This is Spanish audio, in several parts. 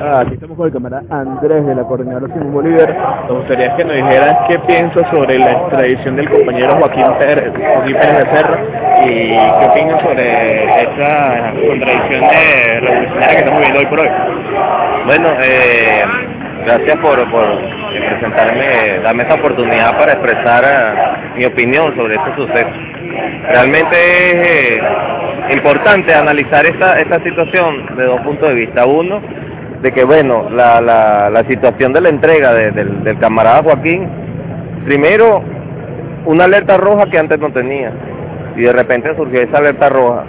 Ah, aquí estamos con el camarada Andrés de la Coordinadora Simón Bolívar. Nos gustaría que nos dijeras qué piensas sobre la extradición del compañero Joaquín Pérez, Joaquín Pérez de Serra y qué opinas sobre esta contradicción de revolucionaria que estamos viendo hoy por hoy. Bueno, eh, gracias por, por presentarme, darme esta oportunidad para expresar uh, mi opinión sobre este suceso. Realmente es eh, importante analizar esta, esta situación de dos puntos de vista. Uno, de que bueno, la, la, situación de la entrega de, del, camarada Joaquín, primero, una alerta roja que antes no tenía, y de repente surgió esa alerta roja.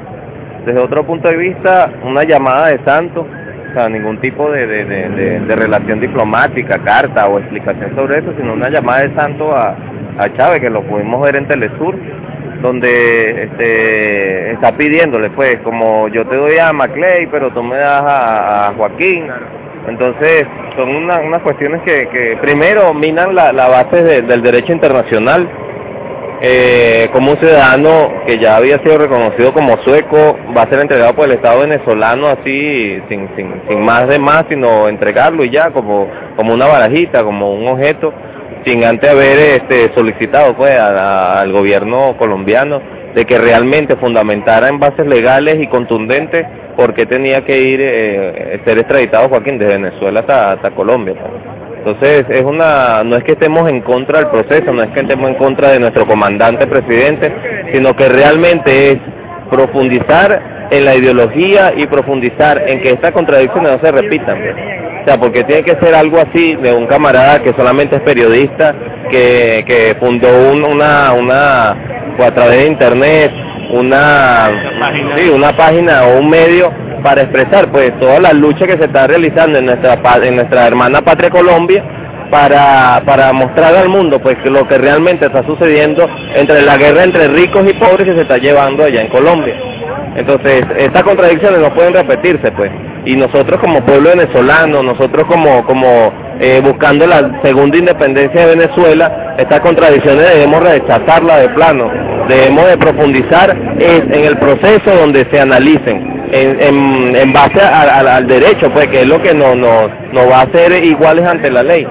Desde otro punto de vista, una llamada de santo, o sea, ningún tipo de, de, de, de, relación diplomática, carta o explicación sobre eso, sino una llamada de santo a, a Chávez, que lo pudimos ver en Telesur, donde este, está pidiéndole, pues, como yo te doy a Maclay, pero tú me das a, a Joaquín. Entonces, son una, unas cuestiones que, que primero minan la, la base de, del derecho internacional. Eh, como un ciudadano que ya había sido reconocido como sueco, va a ser entregado por el Estado venezolano así, sin, sin, sin más de más, sino entregarlo y ya, como, como una barajita, como un objeto sin antes haber este, solicitado pues al gobierno colombiano de que realmente fundamentara en bases legales y contundentes por qué tenía que ir eh, ser extraditado Joaquín de Venezuela hasta, hasta Colombia. Entonces es una, no es que estemos en contra del proceso, no es que estemos en contra de nuestro comandante presidente, sino que realmente es profundizar en la ideología y profundizar en que estas contradicciones no se repitan. Sea, porque tiene que ser algo así de un camarada que solamente es periodista, que, fundó un, una, una, a través de internet, una, sí, una página o un medio para expresar pues toda la lucha que se está realizando en nuestra, en nuestra hermana patria Colombia para, para mostrar al mundo pues lo que realmente está sucediendo entre la guerra entre ricos y pobres que se está llevando allá en Colombia. Entonces, estas contradicciones no pueden repetirse, pues. Y nosotros como pueblo venezolano, nosotros como, como eh, buscando la segunda independencia de Venezuela, estas contradicciones debemos rechazarlas de plano. Debemos de profundizar en, el proceso donde se analicen. En, base al derecho, pues, que es lo que nos no, no va a hacer iguales ante la ley.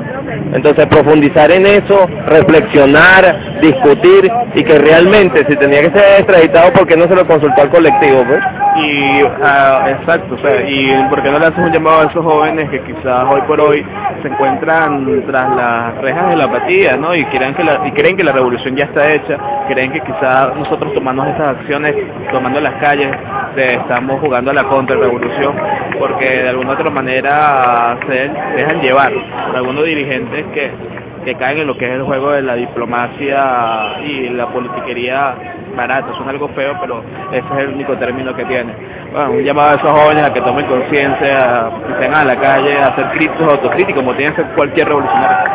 Entonces, profundizar en eso, reflexionar, discutir y que realmente, si tenía que ser extraditado, ¿por qué no se lo consultó al colectivo? Pues? Y, uh, exacto, o sea, ¿y por qué no le haces un llamado a esos jóvenes que quizás hoy por hoy se encuentran tras las rejas de la apatía, ¿no? Y creen que la, y creen que la revolución ya está hecha, creen que quizás nosotros tomando estas acciones, tomando las calles, estamos jugando a la contrarrevolución, porque de alguna otra manera se dejan llevar algunos dirigentes que, que caen en lo que es el juego de la diplomacia y la politiquería barata, son algo feo, pero ese es el único término que tiene. Bueno, un llamado a esos jóvenes a que tomen conciencia, que estén a la calle, a ser críticos, autocríticos, como tiene que ser cualquier revolucionario.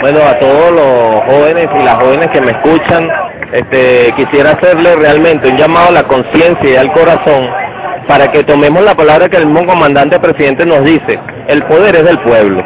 Bueno, a todos los jóvenes y las jóvenes que me escuchan, este, quisiera hacerle realmente un llamado a la conciencia y al corazón para que tomemos la palabra que el mismo comandante presidente nos dice, el poder es del pueblo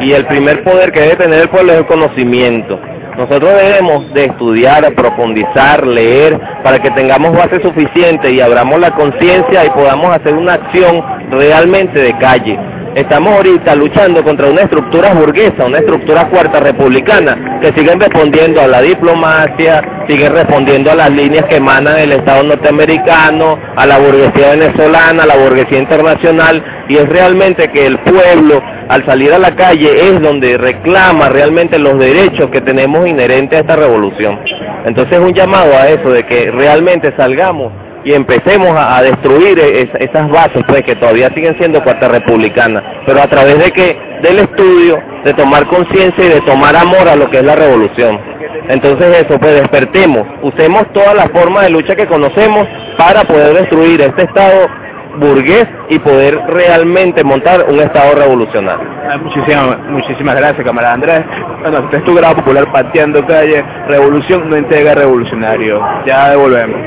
y el primer poder que debe tener el pueblo es el conocimiento. Nosotros debemos de estudiar, profundizar, leer, para que tengamos base suficiente y abramos la conciencia y podamos hacer una acción realmente de calle. Estamos ahorita luchando contra una estructura burguesa, una estructura cuarta republicana, que siguen respondiendo a la diplomacia, siguen respondiendo a las líneas que emanan el Estado norteamericano, a la burguesía venezolana, a la burguesía internacional, y es realmente que el pueblo, al salir a la calle, es donde reclama realmente los derechos que tenemos inherentes a esta revolución. Entonces un llamado a eso, de que realmente salgamos y empecemos a, a destruir es, esas bases pues que todavía siguen siendo cuarta republicana, pero a través de que del estudio, de tomar conciencia y de tomar amor a lo que es la revolución. Entonces eso, pues despertemos, usemos todas las formas de lucha que conocemos para poder destruir este estado burgués y poder realmente montar un estado revolucionario. Muchísimas, muchísimas gracias, camarada Andrés. Bueno, este es tu grado popular pateando calle, revolución no entrega revolucionario. Ya devolvemos.